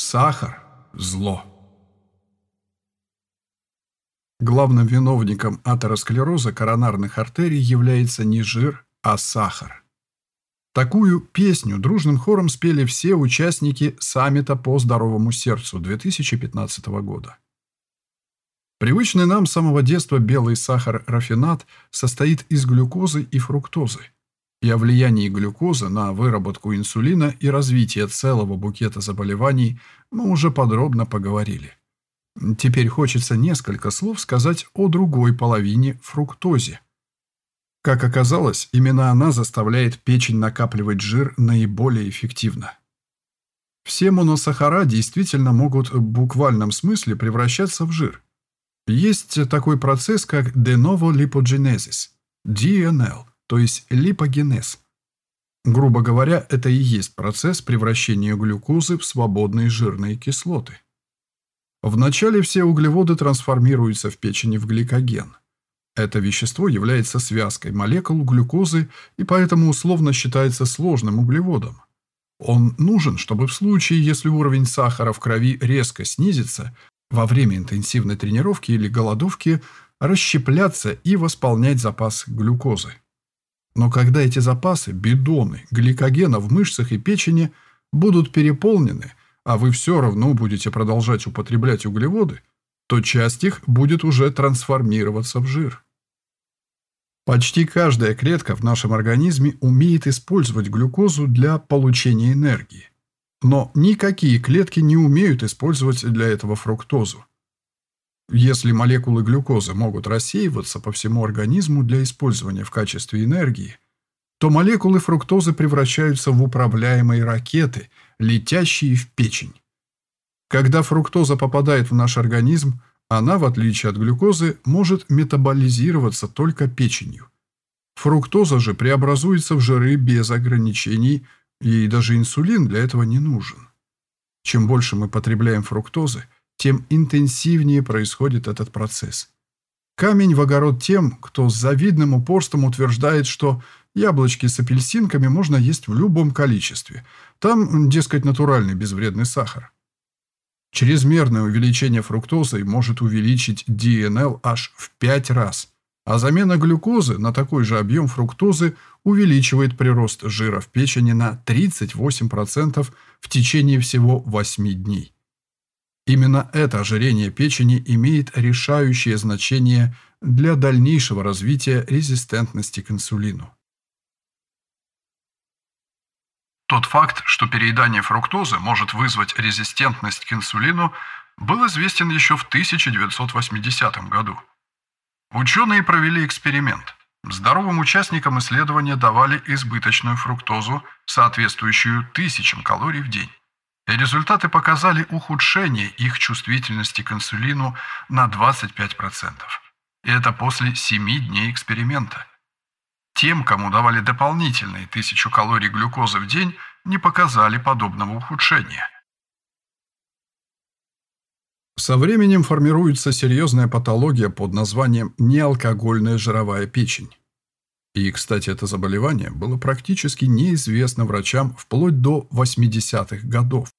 Сахар – зло. Главным виновником атеросклероза коронарных артерий является не жир, а сахар. Такую песню дружным хором спели все участники саммита по здоровому сердцу 2015 года. Привычный нам с самого детства белый сахар-рафинат состоит из глюкозы и фруктозы – и о влиянии глюкозы на выработку инсулина и развитие целого букета заболеваний мы уже подробно поговорили. Теперь хочется несколько слов сказать о другой половине фруктозе. Как оказалось, именно она заставляет печень накапливать жир наиболее эффективно. Все моносахара действительно могут в буквальном смысле превращаться в жир. Есть такой процесс, как de novo lipogenesis, DNL, то есть липогенез. Грубо говоря, это и есть процесс превращения глюкозы в свободные жирные кислоты. Вначале все углеводы трансформируются в печени в гликоген. Это вещество является связкой молекул глюкозы и поэтому условно считается сложным углеводом. Он нужен, чтобы в случае, если уровень сахара в крови резко снизится, во время интенсивной тренировки или голодовки расщепляться и восполнять запас глюкозы. Но когда эти запасы, бидоны, гликогена в мышцах и печени будут переполнены, а вы все равно будете продолжать употреблять углеводы, то часть их будет уже трансформироваться в жир. Почти каждая клетка в нашем организме умеет использовать глюкозу для получения энергии. Но никакие клетки не умеют использовать для этого фруктозу. Если молекулы глюкозы могут рассеиваться по всему организму для использования в качестве энергии, то молекулы фруктозы превращаются в управляемые ракеты, летящие в печень. Когда фруктоза попадает в наш организм, она, в отличие от глюкозы, может метаболизироваться только печенью. Фруктоза же преобразуется в жиры без ограничений, и даже инсулин для этого не нужен. Чем больше мы потребляем фруктозы – тем интенсивнее происходит этот процесс. Камень в огород тем, кто с завидным упорством утверждает, что яблочки с апельсинками можно есть в любом количестве. Там, дескать, натуральный безвредный сахар. Чрезмерное увеличение фруктозы может увеличить DNL аж в 5 раз, а замена глюкозы на такой же объем фруктозы увеличивает прирост жира в печени на 38% в течение всего 8 дней. Именно это ожирение печени имеет решающее значение для дальнейшего развития резистентности к инсулину. Тот факт, что переедание фруктозы может вызвать резистентность к инсулину, был известен еще в 1980 году. Ученые провели эксперимент. Здоровым участникам исследования давали избыточную фруктозу, соответствующую тысячам калорий в день. Результаты показали ухудшение их чувствительности к инсулину на 25%. И это после 7 дней эксперимента. Тем, кому давали дополнительные 1000 калорий глюкозы в день, не показали подобного ухудшения. Со временем формируется серьезная патология под названием неалкогольная жировая печень. И, кстати, это заболевание было практически неизвестно врачам вплоть до 80-х годов.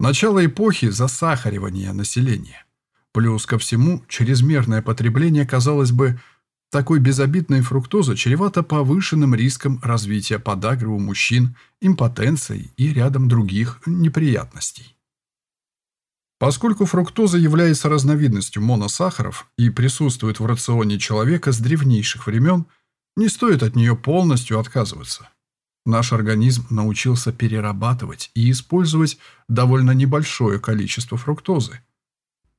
Начало эпохи засахаривания населения. Плюс ко всему, чрезмерное потребление, казалось бы, такой безобидной фруктозы чревато повышенным риском развития подагры у мужчин, импотенцией и рядом других неприятностей. Поскольку фруктоза является разновидностью моносахаров и присутствует в рационе человека с древнейших времен, не стоит от нее полностью отказываться. Наш организм научился перерабатывать и использовать довольно небольшое количество фруктозы.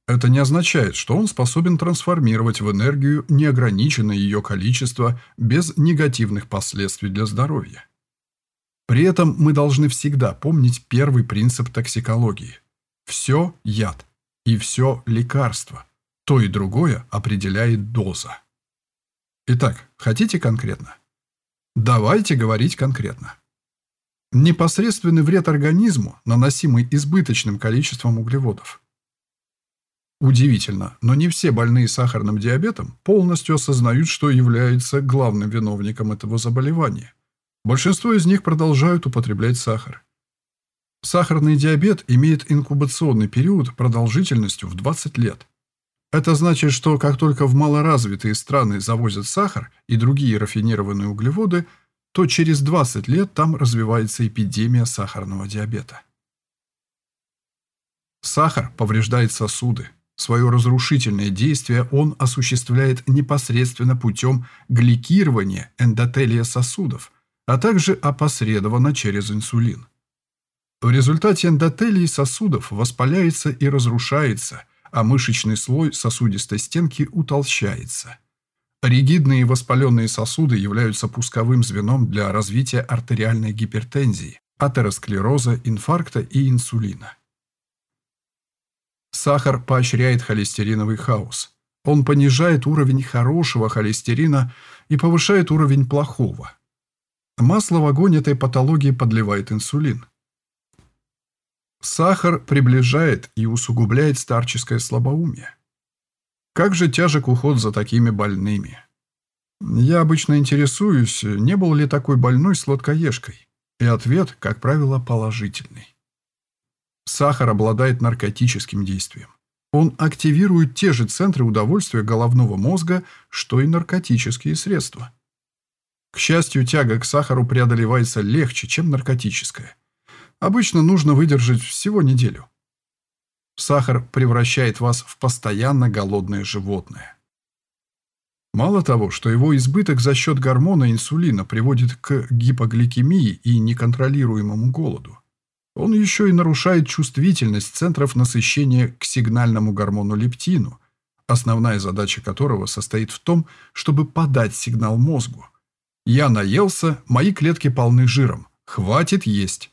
Это не означает, что он способен трансформировать в энергию неограниченное ее количество без негативных последствий для здоровья. При этом мы должны всегда помнить первый принцип токсикологии. Все – яд, и все – лекарство. То и другое определяет доза. Итак, хотите конкретно? Давайте говорить конкретно. Непосредственный вред организму, наносимый избыточным количеством углеводов. Удивительно, но не все больные сахарным диабетом полностью осознают, что являются главным виновником этого заболевания. Большинство из них продолжают употреблять сахар. Сахарный диабет имеет инкубационный период продолжительностью в 20 лет. Это значит, что как только в малоразвитые страны завозят сахар и другие рафинированные углеводы, то через 20 лет там развивается эпидемия сахарного диабета. Сахар повреждает сосуды. Свое разрушительное действие он осуществляет непосредственно путем гликирования эндотелия сосудов, а также опосредованно через инсулин. В результате эндотелий сосудов воспаляется и разрушается, а мышечный слой сосудистой стенки утолщается. Ригидные воспаленные сосуды являются пусковым звеном для развития артериальной гипертензии, атеросклероза, инфаркта и инсулина. Сахар поощряет холестериновый хаос. Он понижает уровень хорошего холестерина и повышает уровень плохого. Масло в огонь этой патологии подливает инсулин. Сахар приближает и усугубляет старческое слабоумие. Как же тяжек уход за такими больными. Я обычно интересуюсь, не был ли такой больной сладкоежкой. И ответ, как правило, положительный. Сахар обладает наркотическим действием. Он активирует те же центры удовольствия головного мозга, что и наркотические средства. К счастью, тяга к сахару преодолевается легче, чем наркотическая. Обычно нужно выдержать всего неделю. Сахар превращает вас в постоянно голодное животное. Мало того, что его избыток за счет гормона инсулина приводит к гипогликемии и неконтролируемому голоду, он еще и нарушает чувствительность центров насыщения к сигнальному гормону лептину, основная задача которого состоит в том, чтобы подать сигнал мозгу. «Я наелся, мои клетки полны жиром, хватит есть».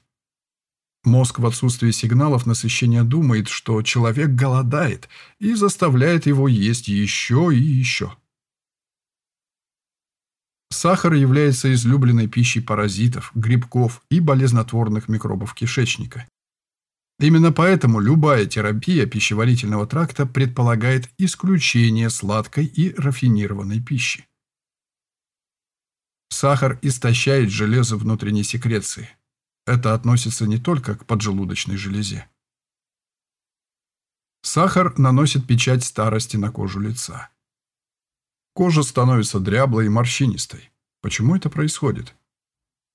Мозг в отсутствии сигналов насыщения думает, что человек голодает и заставляет его есть еще и еще. Сахар является излюбленной пищей паразитов, грибков и болезнотворных микробов кишечника. Именно поэтому любая терапия пищеварительного тракта предполагает исключение сладкой и рафинированной пищи. Сахар истощает железо внутренней секреции. Это относится не только к поджелудочной железе. Сахар наносит печать старости на кожу лица. Кожа становится дряблой и морщинистой. Почему это происходит?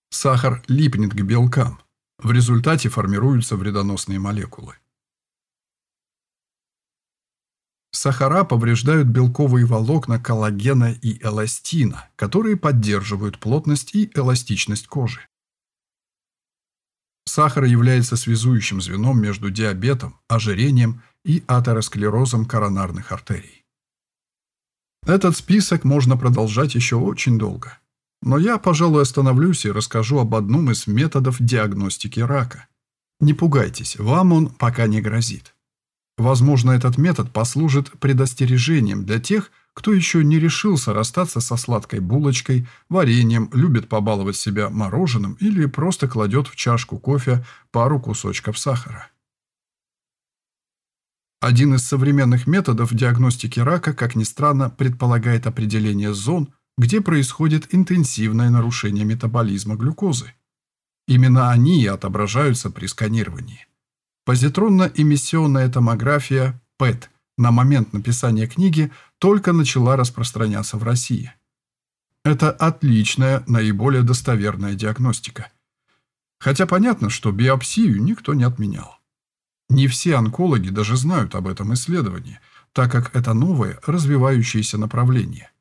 Сахар липнет к белкам. В результате формируются вредоносные молекулы. Сахара повреждают белковые волокна коллагена и эластина, которые поддерживают плотность и эластичность кожи. Сахар является связующим звеном между диабетом, ожирением и атеросклерозом коронарных артерий. Этот список можно продолжать еще очень долго. Но я, пожалуй, остановлюсь и расскажу об одном из методов диагностики рака. Не пугайтесь, вам он пока не грозит. Возможно, этот метод послужит предостережением для тех, кто еще не решился расстаться со сладкой булочкой, вареньем, любит побаловать себя мороженым или просто кладет в чашку кофе пару кусочков сахара. Один из современных методов диагностики рака, как ни странно, предполагает определение зон, где происходит интенсивное нарушение метаболизма глюкозы. Именно они и отображаются при сканировании. Позитронно-эмиссионная томография ПЭТ на момент написания книги только начала распространяться в России. Это отличная, наиболее достоверная диагностика. Хотя понятно, что биопсию никто не отменял. Не все онкологи даже знают об этом исследовании, так как это новое, развивающееся направление.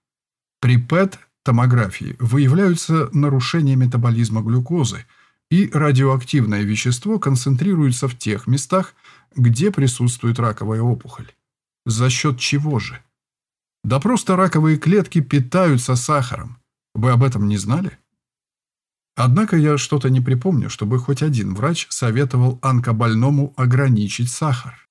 При ПЭТ-томографии выявляются нарушения метаболизма глюкозы, и радиоактивное вещество концентрируется в тех местах, где присутствует раковая опухоль. За счет чего же? Да просто раковые клетки питаются сахаром. Вы об этом не знали? Однако я что-то не припомню, чтобы хоть один врач советовал онкобольному ограничить сахар.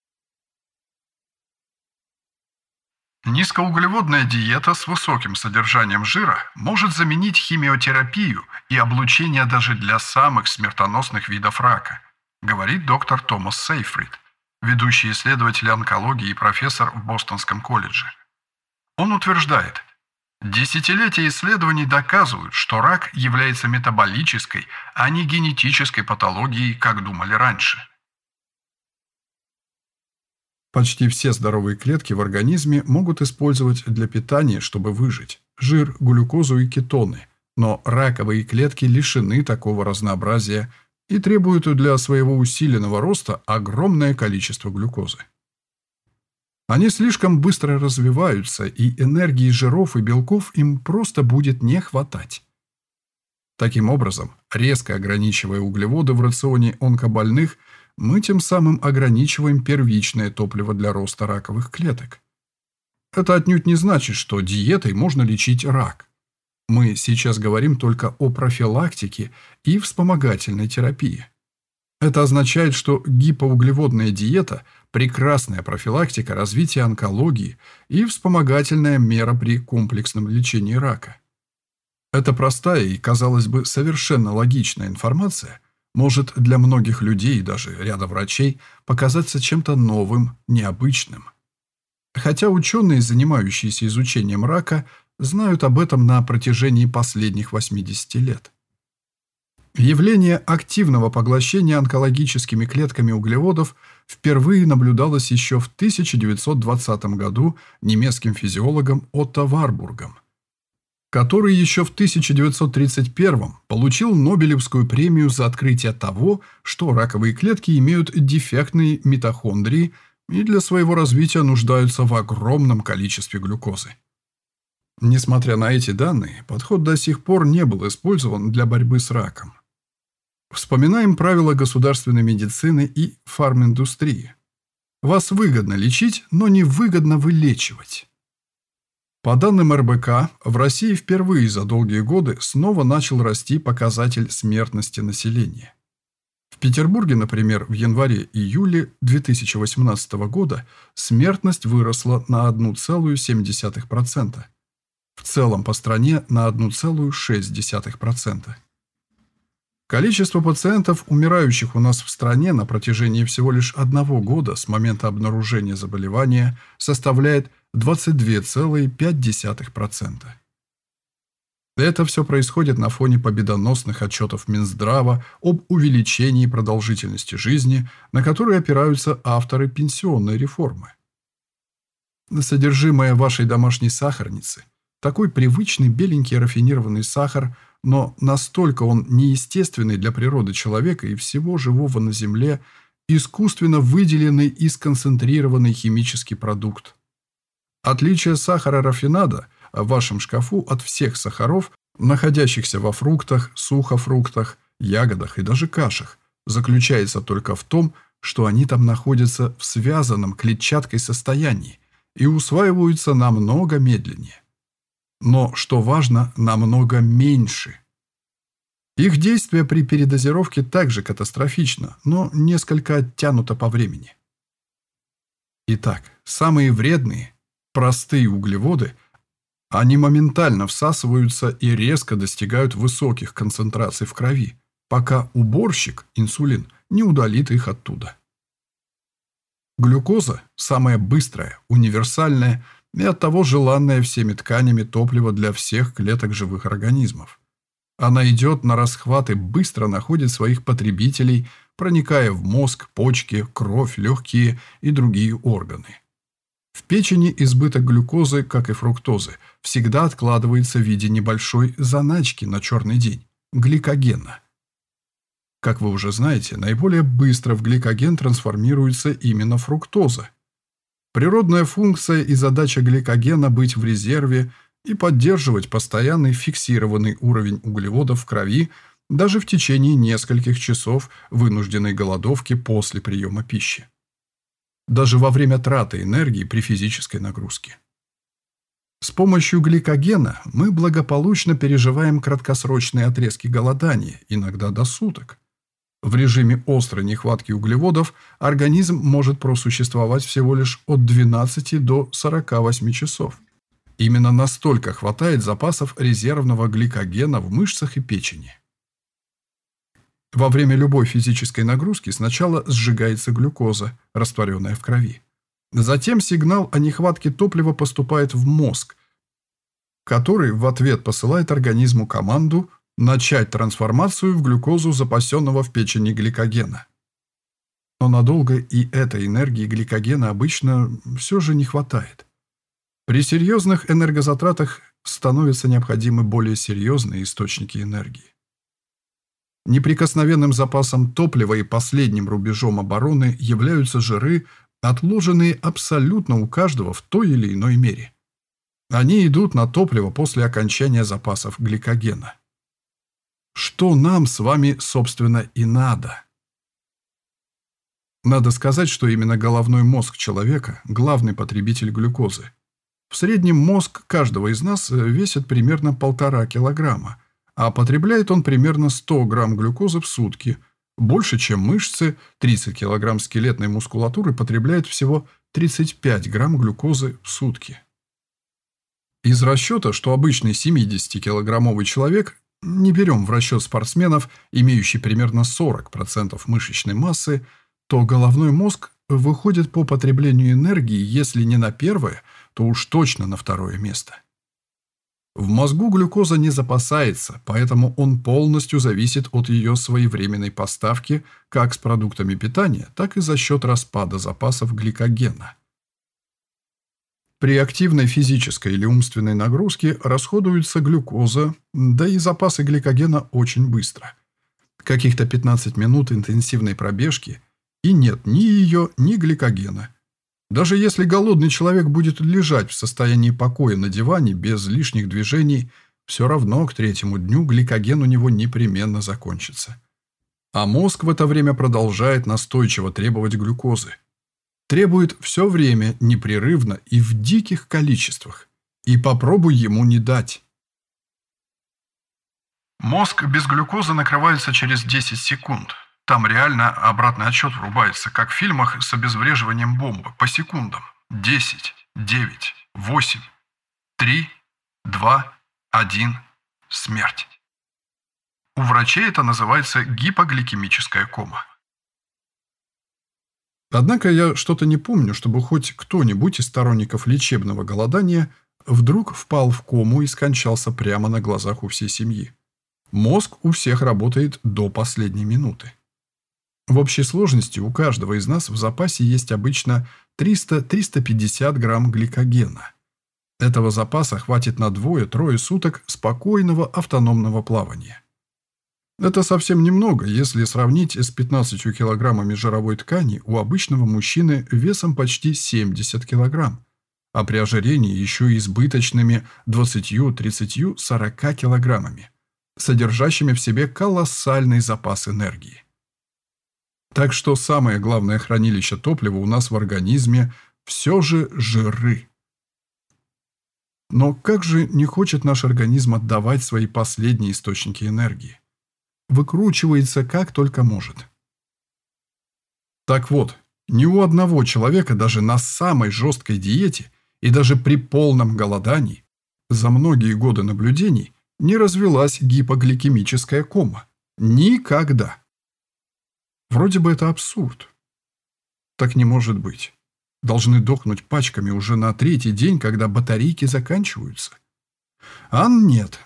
Низкоуглеводная диета с высоким содержанием жира может заменить химиотерапию и облучение даже для самых смертоносных видов рака, говорит доктор Томас Сейфрид, ведущий исследователь онкологии и профессор в Бостонском колледже. Он утверждает, Десятилетия исследований доказывают, что рак является метаболической, а не генетической патологией, как думали раньше. Почти все здоровые клетки в организме могут использовать для питания, чтобы выжить, жир, глюкозу и кетоны, но раковые клетки лишены такого разнообразия и требуют для своего усиленного роста огромное количество глюкозы. Они слишком быстро развиваются, и энергии жиров и белков им просто будет не хватать. Таким образом, резко ограничивая углеводы в рационе онкобольных, мы тем самым ограничиваем первичное топливо для роста раковых клеток. Это отнюдь не значит, что диетой можно лечить рак. Мы сейчас говорим только о профилактике и вспомогательной терапии. Это означает, что гипоуглеводная диета – прекрасная профилактика развития онкологии и вспомогательная мера при комплексном лечении рака. Эта простая и, казалось бы, совершенно логичная информация может для многих людей и даже ряда врачей показаться чем-то новым, необычным. Хотя ученые, занимающиеся изучением рака, знают об этом на протяжении последних 80 лет. Явление активного поглощения онкологическими клетками углеводов впервые наблюдалось еще в 1920 году немецким физиологом Отто Варбургом, который еще в 1931 получил Нобелевскую премию за открытие того, что раковые клетки имеют дефектные митохондрии и для своего развития нуждаются в огромном количестве глюкозы. Несмотря на эти данные, подход до сих пор не был использован для борьбы с раком. Вспоминаем правила государственной медицины и фарминдустрии. Вас выгодно лечить, но не выгодно вылечивать. По данным РБК, в России впервые за долгие годы снова начал расти показатель смертности населения. В Петербурге, например, в январе-июле 2018 года смертность выросла на 1,7%, в целом по стране на 1,6%. Количество пациентов, умирающих у нас в стране на протяжении всего лишь одного года с момента обнаружения заболевания, составляет 22,5%. Это все происходит на фоне победоносных отчетов Минздрава об увеличении продолжительности жизни, на которые опираются авторы пенсионной реформы. Содержимое вашей домашней сахарницы – такой привычный беленький рафинированный сахар – но настолько он неестественный для природы человека и всего живого на Земле, искусственно выделенный и сконцентрированный химический продукт. Отличие сахара рафинада в вашем шкафу от всех сахаров, находящихся во фруктах, сухофруктах, ягодах и даже кашах, заключается только в том, что они там находятся в связанном клетчаткой состоянии и усваиваются намного медленнее но, что важно, намного меньше. Их действие при передозировке также катастрофично, но несколько оттянуто по времени. Итак, самые вредные, простые углеводы, они моментально всасываются и резко достигают высоких концентраций в крови, пока уборщик, инсулин, не удалит их оттуда. Глюкоза – самая быстрая, универсальная, и оттого желанное всеми тканями топливо для всех клеток живых организмов. Она идет на расхват и быстро находит своих потребителей, проникая в мозг, почки, кровь, легкие и другие органы. В печени избыток глюкозы, как и фруктозы, всегда откладывается в виде небольшой заначки на черный день – гликогена. Как вы уже знаете, наиболее быстро в гликоген трансформируется именно фруктоза, Природная функция и задача гликогена быть в резерве и поддерживать постоянный фиксированный уровень углеводов в крови даже в течение нескольких часов вынужденной голодовки после приема пищи. Даже во время траты энергии при физической нагрузке. С помощью гликогена мы благополучно переживаем краткосрочные отрезки голодания, иногда до суток. В режиме острой нехватки углеводов организм может просуществовать всего лишь от 12 до 48 часов. Именно настолько хватает запасов резервного гликогена в мышцах и печени. Во время любой физической нагрузки сначала сжигается глюкоза, растворенная в крови. Затем сигнал о нехватке топлива поступает в мозг. который в ответ посылает организму команду начать трансформацию в глюкозу запасенного в печени гликогена. Но надолго и этой энергии гликогена обычно все же не хватает. При серьезных энергозатратах становятся необходимы более серьезные источники энергии. Неприкосновенным запасом топлива и последним рубежом обороны являются жиры, отложенные абсолютно у каждого в той или иной мере. Они идут на топливо после окончания запасов гликогена. Что нам с вами, собственно, и надо? Надо сказать, что именно головной мозг человека – главный потребитель глюкозы. В среднем мозг каждого из нас весит примерно полтора килограмма, а потребляет он примерно 100 грамм глюкозы в сутки. Больше, чем мышцы, 30 килограмм скелетной мускулатуры потребляет всего 35 грамм глюкозы в сутки. Из расчета, что обычный 70-килограммовый человек, не берем в расчет спортсменов, имеющий примерно 40% мышечной массы, то головной мозг выходит по потреблению энергии, если не на первое, то уж точно на второе место. В мозгу глюкоза не запасается, поэтому он полностью зависит от ее своевременной поставки как с продуктами питания, так и за счет распада запасов гликогена. При активной физической или умственной нагрузке расходуется глюкоза, да и запасы гликогена очень быстро. Каких-то 15 минут интенсивной пробежки, и нет ни ее, ни гликогена. Даже если голодный человек будет лежать в состоянии покоя на диване без лишних движений, все равно к третьему дню гликоген у него непременно закончится. А мозг в это время продолжает настойчиво требовать глюкозы. Требует все время, непрерывно и в диких количествах. И попробуй ему не дать. Мозг без глюкозы накрывается через 10 секунд. Там реально обратный отсчет врубается, как в фильмах с обезвреживанием бомбы, по секундам. 10, 9, 8, 3, 2, 1, смерть. У врачей это называется гипогликемическая кома. Однако я что-то не помню, чтобы хоть кто-нибудь из сторонников лечебного голодания вдруг впал в кому и скончался прямо на глазах у всей семьи. Мозг у всех работает до последней минуты. В общей сложности у каждого из нас в запасе есть обычно 300-350 грамм гликогена. Этого запаса хватит на двое-трое суток спокойного автономного плавания. Это совсем немного, если сравнить с 15 килограммами жировой ткани у обычного мужчины весом почти 70 килограмм, а при ожирении еще избыточными 20, 30, 40 килограммами, содержащими в себе колоссальный запас энергии. Так что самое главное хранилище топлива у нас в организме все же жиры. Но как же не хочет наш организм отдавать свои последние источники энергии? Выкручивается как только может. Так вот, ни у одного человека даже на самой жесткой диете и даже при полном голодании за многие годы наблюдений не развелась гипогликемическая кома. Никогда. Вроде бы это абсурд. Так не может быть. Должны дохнуть пачками уже на третий день, когда батарейки заканчиваются. А нет,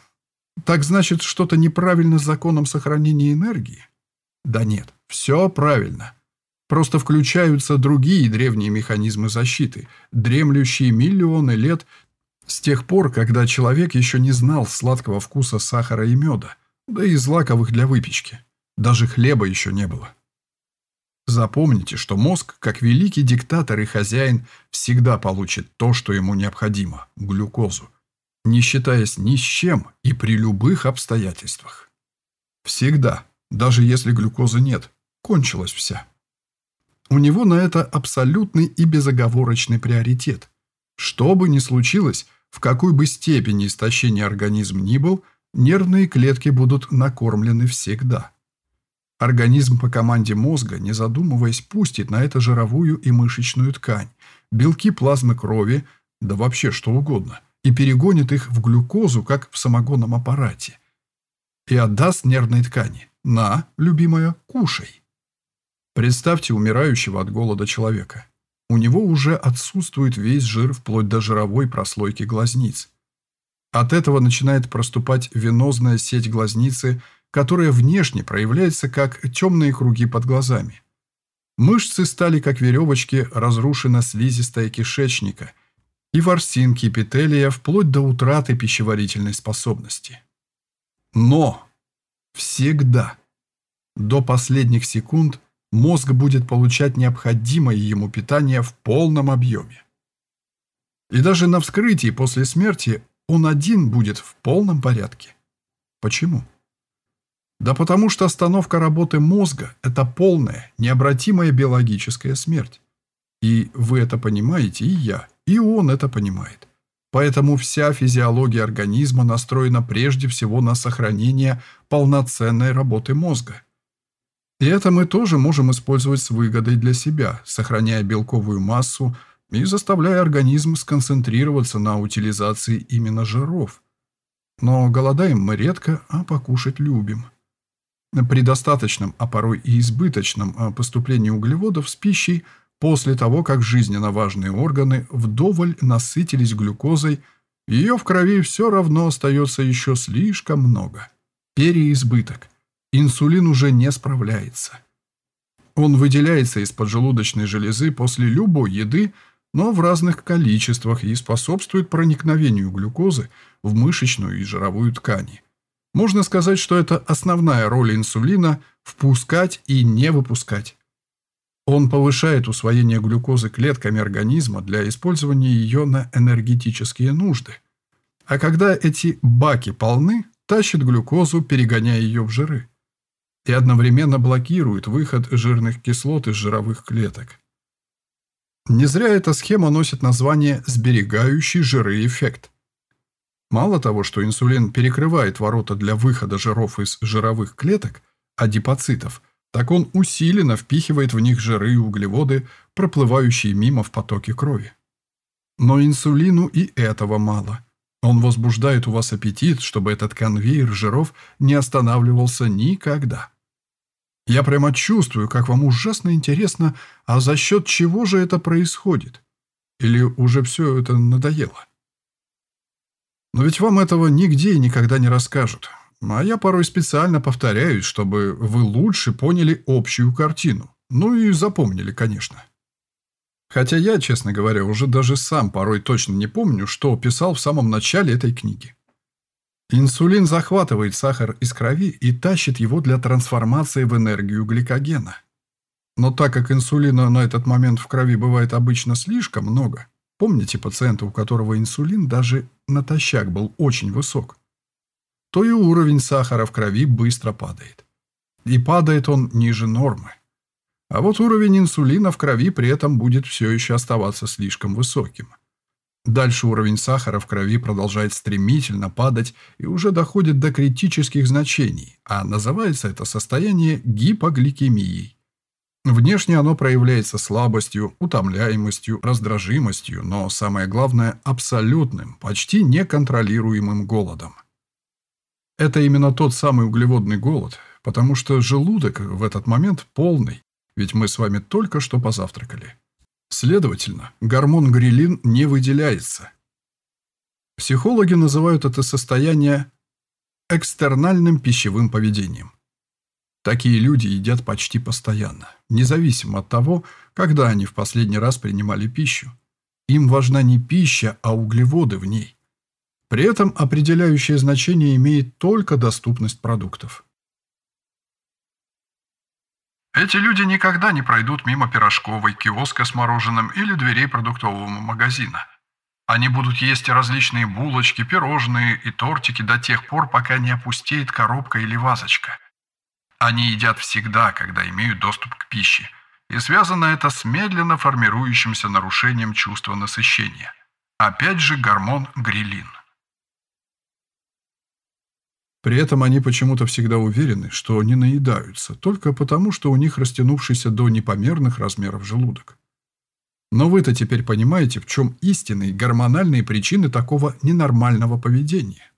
так значит, что-то неправильно с законом сохранения энергии? Да нет, все правильно. Просто включаются другие древние механизмы защиты, дремлющие миллионы лет с тех пор, когда человек еще не знал сладкого вкуса сахара и меда, да и злаковых для выпечки. Даже хлеба еще не было. Запомните, что мозг, как великий диктатор и хозяин, всегда получит то, что ему необходимо – глюкозу не считаясь ни с чем и при любых обстоятельствах. Всегда, даже если глюкозы нет, кончилась вся. У него на это абсолютный и безоговорочный приоритет. Что бы ни случилось, в какой бы степени истощения организм ни был, нервные клетки будут накормлены всегда. Организм по команде мозга, не задумываясь, пустит на это жировую и мышечную ткань, белки плазмы крови, да вообще что угодно – и перегонит их в глюкозу, как в самогонном аппарате. И отдаст нервной ткани. «На, любимая, кушай». Представьте умирающего от голода человека. У него уже отсутствует весь жир вплоть до жировой прослойки глазниц. От этого начинает проступать венозная сеть глазницы, которая внешне проявляется как темные круги под глазами. Мышцы стали как веревочки, разрушена слизистая кишечника и ворсинки эпителия вплоть до утраты пищеварительной способности. Но всегда до последних секунд мозг будет получать необходимое ему питание в полном объеме. И даже на вскрытии после смерти он один будет в полном порядке. Почему? Да потому что остановка работы мозга – это полная, необратимая биологическая смерть. И вы это понимаете, и я, и он это понимает. Поэтому вся физиология организма настроена прежде всего на сохранение полноценной работы мозга. И это мы тоже можем использовать с выгодой для себя, сохраняя белковую массу и заставляя организм сконцентрироваться на утилизации именно жиров. Но голодаем мы редко, а покушать любим. При достаточном, а порой и избыточном а, поступлении углеводов с пищей после того, как жизненно важные органы вдоволь насытились глюкозой, ее в крови все равно остается еще слишком много. Переизбыток. Инсулин уже не справляется. Он выделяется из поджелудочной железы после любой еды, но в разных количествах и способствует проникновению глюкозы в мышечную и жировую ткани. Можно сказать, что это основная роль инсулина – впускать и не выпускать. Он повышает усвоение глюкозы клетками организма для использования ее на энергетические нужды. А когда эти баки полны, тащит глюкозу, перегоняя ее в жиры. И одновременно блокирует выход жирных кислот из жировых клеток. Не зря эта схема носит название «сберегающий жиры эффект». Мало того, что инсулин перекрывает ворота для выхода жиров из жировых клеток, адипоцитов, так он усиленно впихивает в них жиры и углеводы, проплывающие мимо в потоке крови. Но инсулину и этого мало. Он возбуждает у вас аппетит, чтобы этот конвейер жиров не останавливался никогда. Я прямо чувствую, как вам ужасно интересно, а за счет чего же это происходит? Или уже все это надоело? Но ведь вам этого нигде и никогда не расскажут. А я порой специально повторяюсь, чтобы вы лучше поняли общую картину. Ну и запомнили, конечно. Хотя я, честно говоря, уже даже сам порой точно не помню, что писал в самом начале этой книги. Инсулин захватывает сахар из крови и тащит его для трансформации в энергию гликогена. Но так как инсулина на этот момент в крови бывает обычно слишком много, помните пациента, у которого инсулин даже натощак был очень высок, то и уровень сахара в крови быстро падает. И падает он ниже нормы. А вот уровень инсулина в крови при этом будет все еще оставаться слишком высоким. Дальше уровень сахара в крови продолжает стремительно падать и уже доходит до критических значений, а называется это состояние гипогликемией. Внешне оно проявляется слабостью, утомляемостью, раздражимостью, но самое главное – абсолютным, почти неконтролируемым голодом. Это именно тот самый углеводный голод, потому что желудок в этот момент полный, ведь мы с вами только что позавтракали. Следовательно, гормон грилин не выделяется. Психологи называют это состояние экстернальным пищевым поведением. Такие люди едят почти постоянно, независимо от того, когда они в последний раз принимали пищу. Им важна не пища, а углеводы в ней. При этом определяющее значение имеет только доступность продуктов. Эти люди никогда не пройдут мимо пирожковой, киоска с мороженым или дверей продуктового магазина. Они будут есть различные булочки, пирожные и тортики до тех пор, пока не опустеет коробка или вазочка. Они едят всегда, когда имеют доступ к пище. И связано это с медленно формирующимся нарушением чувства насыщения. Опять же гормон грилин. При этом они почему-то всегда уверены, что не наедаются, только потому, что у них растянувшийся до непомерных размеров желудок. Но вы-то теперь понимаете, в чем истинные гормональные причины такого ненормального поведения.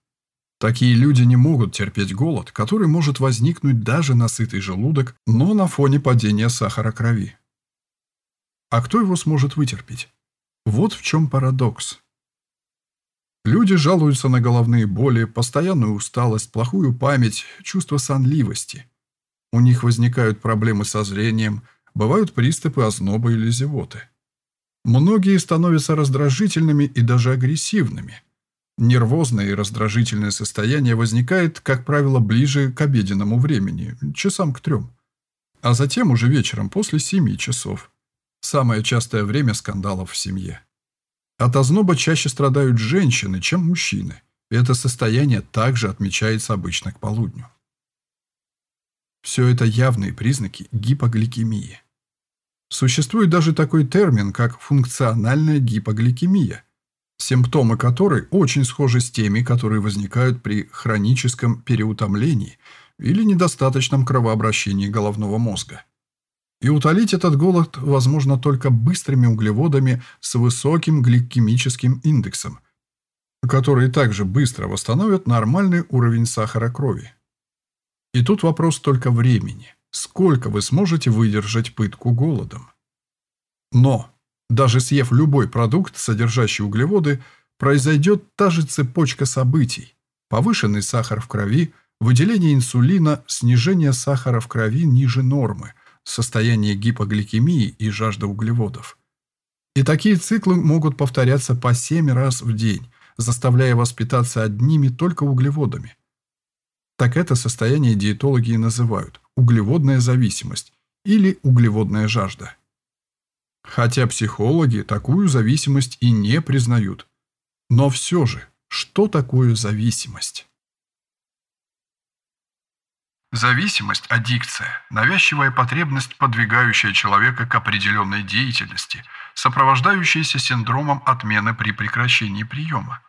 Такие люди не могут терпеть голод, который может возникнуть даже на сытый желудок, но на фоне падения сахара крови. А кто его сможет вытерпеть? Вот в чем парадокс. Люди жалуются на головные боли, постоянную усталость, плохую память, чувство сонливости. У них возникают проблемы со зрением, бывают приступы озноба или зевоты. Многие становятся раздражительными и даже агрессивными. Нервозное и раздражительное состояние возникает, как правило, ближе к обеденному времени, часам к трем. А затем уже вечером после семи часов. Самое частое время скандалов в семье. От озноба чаще страдают женщины, чем мужчины. Это состояние также отмечается обычно к полудню. Все это явные признаки гипогликемии. Существует даже такой термин, как функциональная гипогликемия, симптомы которой очень схожи с теми, которые возникают при хроническом переутомлении или недостаточном кровообращении головного мозга. И утолить этот голод возможно только быстрыми углеводами с высоким гликемическим индексом, которые также быстро восстановят нормальный уровень сахара крови. И тут вопрос только времени – Сколько вы сможете выдержать пытку голодом? Но, даже съев любой продукт, содержащий углеводы, произойдет та же цепочка событий. Повышенный сахар в крови, выделение инсулина, снижение сахара в крови ниже нормы, состояние гипогликемии и жажда углеводов. И такие циклы могут повторяться по 7 раз в день, заставляя вас питаться одними только углеводами. Так это состояние диетологи и называют углеводная зависимость или углеводная жажда. Хотя психологи такую зависимость и не признают. Но все же, что такое зависимость? Зависимость – аддикция, навязчивая потребность, подвигающая человека к определенной деятельности, сопровождающаяся синдромом отмены при прекращении приема.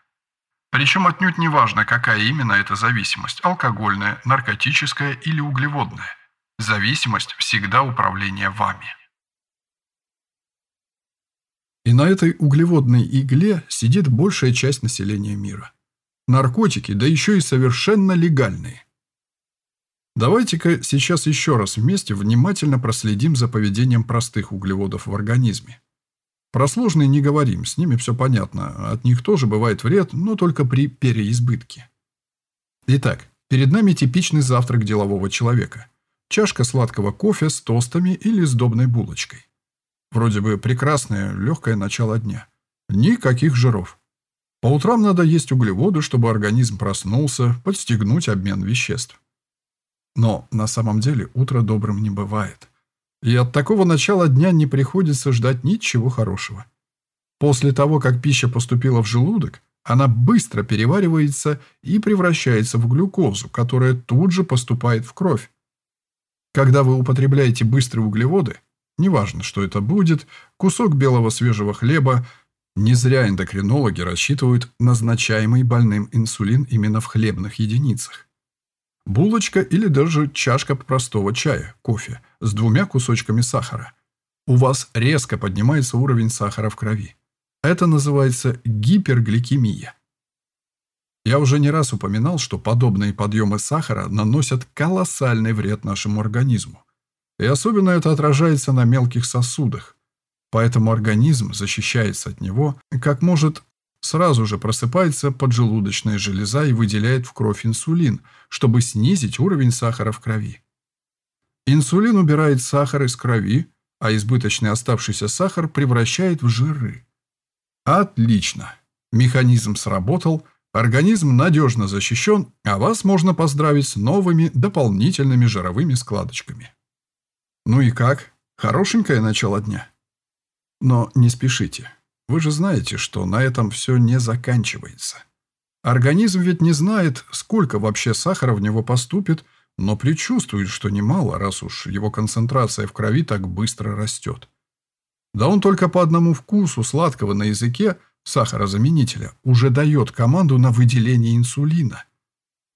Причем отнюдь не важно, какая именно эта зависимость – алкогольная, наркотическая или углеводная. Зависимость всегда управление вами. И на этой углеводной игле сидит большая часть населения мира. Наркотики, да еще и совершенно легальные. Давайте-ка сейчас еще раз вместе внимательно проследим за поведением простых углеводов в организме. Про сложные не говорим, с ними все понятно. От них тоже бывает вред, но только при переизбытке. Итак, перед нами типичный завтрак делового человека. Чашка сладкого кофе с тостами или сдобной булочкой. Вроде бы прекрасное, легкое начало дня. Никаких жиров. По утрам надо есть углеводы, чтобы организм проснулся, подстегнуть обмен веществ. Но на самом деле утро добрым не бывает. И от такого начала дня не приходится ждать ничего хорошего. После того, как пища поступила в желудок, она быстро переваривается и превращается в глюкозу, которая тут же поступает в кровь. Когда вы употребляете быстрые углеводы, неважно, что это будет, кусок белого свежего хлеба, не зря эндокринологи рассчитывают назначаемый больным инсулин именно в хлебных единицах. Булочка или даже чашка простого чая, кофе, с двумя кусочками сахара. У вас резко поднимается уровень сахара в крови. Это называется гипергликемия. Я уже не раз упоминал, что подобные подъемы сахара наносят колоссальный вред нашему организму. И особенно это отражается на мелких сосудах. Поэтому организм защищается от него, как может Сразу же просыпается поджелудочная железа и выделяет в кровь инсулин, чтобы снизить уровень сахара в крови. Инсулин убирает сахар из крови, а избыточный оставшийся сахар превращает в жиры. Отлично! Механизм сработал, организм надежно защищен, а вас можно поздравить с новыми дополнительными жировыми складочками. Ну и как? Хорошенькое начало дня? Но не спешите. Вы же знаете, что на этом все не заканчивается. Организм ведь не знает, сколько вообще сахара в него поступит, но предчувствует, что немало, раз уж его концентрация в крови так быстро растет. Да он только по одному вкусу сладкого на языке сахарозаменителя уже дает команду на выделение инсулина.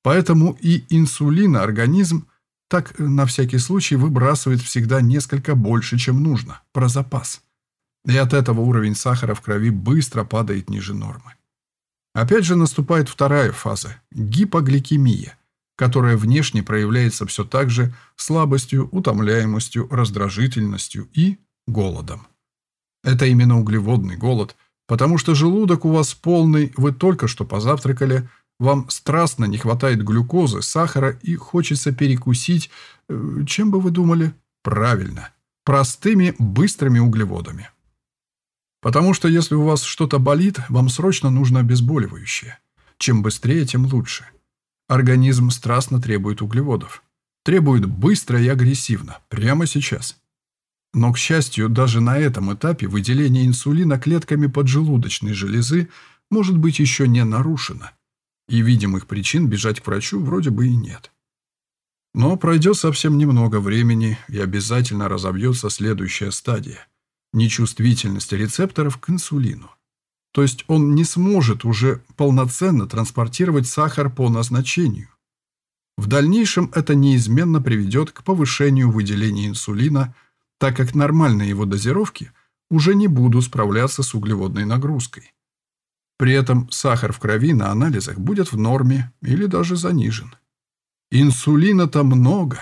Поэтому и инсулина организм так на всякий случай выбрасывает всегда несколько больше, чем нужно, про запас. И от этого уровень сахара в крови быстро падает ниже нормы. Опять же наступает вторая фаза – гипогликемия, которая внешне проявляется все так же слабостью, утомляемостью, раздражительностью и голодом. Это именно углеводный голод, Потому что желудок у вас полный, вы только что позавтракали, вам страстно не хватает глюкозы, сахара и хочется перекусить. Э, чем бы вы думали? Правильно. Простыми, быстрыми углеводами. Потому что если у вас что-то болит, вам срочно нужно обезболивающее. Чем быстрее, тем лучше. Организм страстно требует углеводов. Требует быстро и агрессивно, прямо сейчас. Но, к счастью, даже на этом этапе выделение инсулина клетками поджелудочной железы может быть еще не нарушено. И видимых причин бежать к врачу вроде бы и нет. Но пройдет совсем немного времени, и обязательно разобьется следующая стадия – нечувствительность рецепторов к инсулину. То есть он не сможет уже полноценно транспортировать сахар по назначению. В дальнейшем это неизменно приведет к повышению выделения инсулина – так как нормальные его дозировки уже не будут справляться с углеводной нагрузкой. При этом сахар в крови на анализах будет в норме или даже занижен. Инсулина-то много.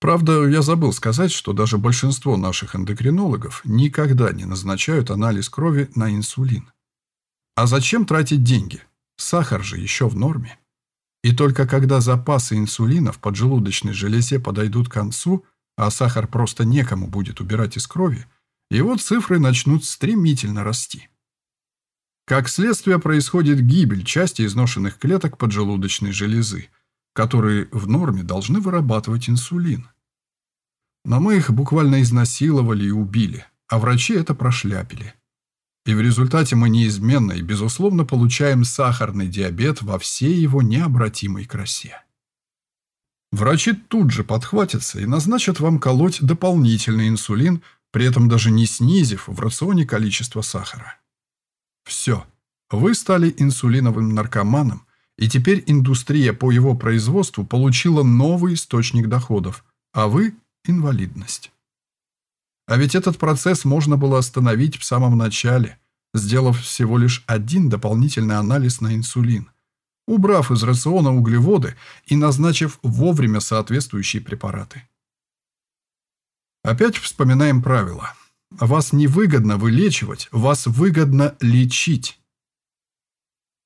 Правда, я забыл сказать, что даже большинство наших эндокринологов никогда не назначают анализ крови на инсулин. А зачем тратить деньги? Сахар же еще в норме. И только когда запасы инсулина в поджелудочной железе подойдут к концу, а сахар просто некому будет убирать из крови, его цифры начнут стремительно расти. Как следствие происходит гибель части изношенных клеток поджелудочной железы, которые в норме должны вырабатывать инсулин. Но мы их буквально изнасиловали и убили, а врачи это прошляпили. И в результате мы неизменно и безусловно получаем сахарный диабет во всей его необратимой красе. Врачи тут же подхватятся и назначат вам колоть дополнительный инсулин, при этом даже не снизив в рационе количество сахара. Все. Вы стали инсулиновым наркоманом, и теперь индустрия по его производству получила новый источник доходов, а вы – инвалидность. А ведь этот процесс можно было остановить в самом начале, сделав всего лишь один дополнительный анализ на инсулин – убрав из рациона углеводы и назначив вовремя соответствующие препараты. Опять вспоминаем правило. Вас не выгодно вылечивать, вас выгодно лечить.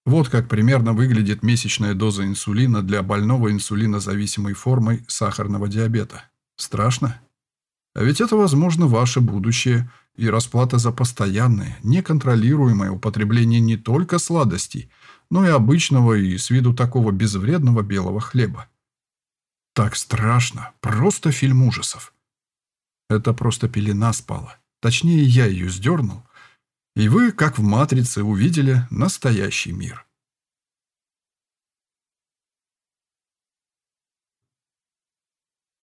Вот как примерно выглядит месячная доза инсулина для больного инсулинозависимой формой сахарного диабета. Страшно? А ведь это, возможно, ваше будущее и расплата за постоянное, неконтролируемое употребление не только сладостей – но и обычного и с виду такого безвредного белого хлеба. Так страшно, просто фильм ужасов. Это просто пелена спала. Точнее, я ее сдернул, и вы, как в «Матрице», увидели настоящий мир.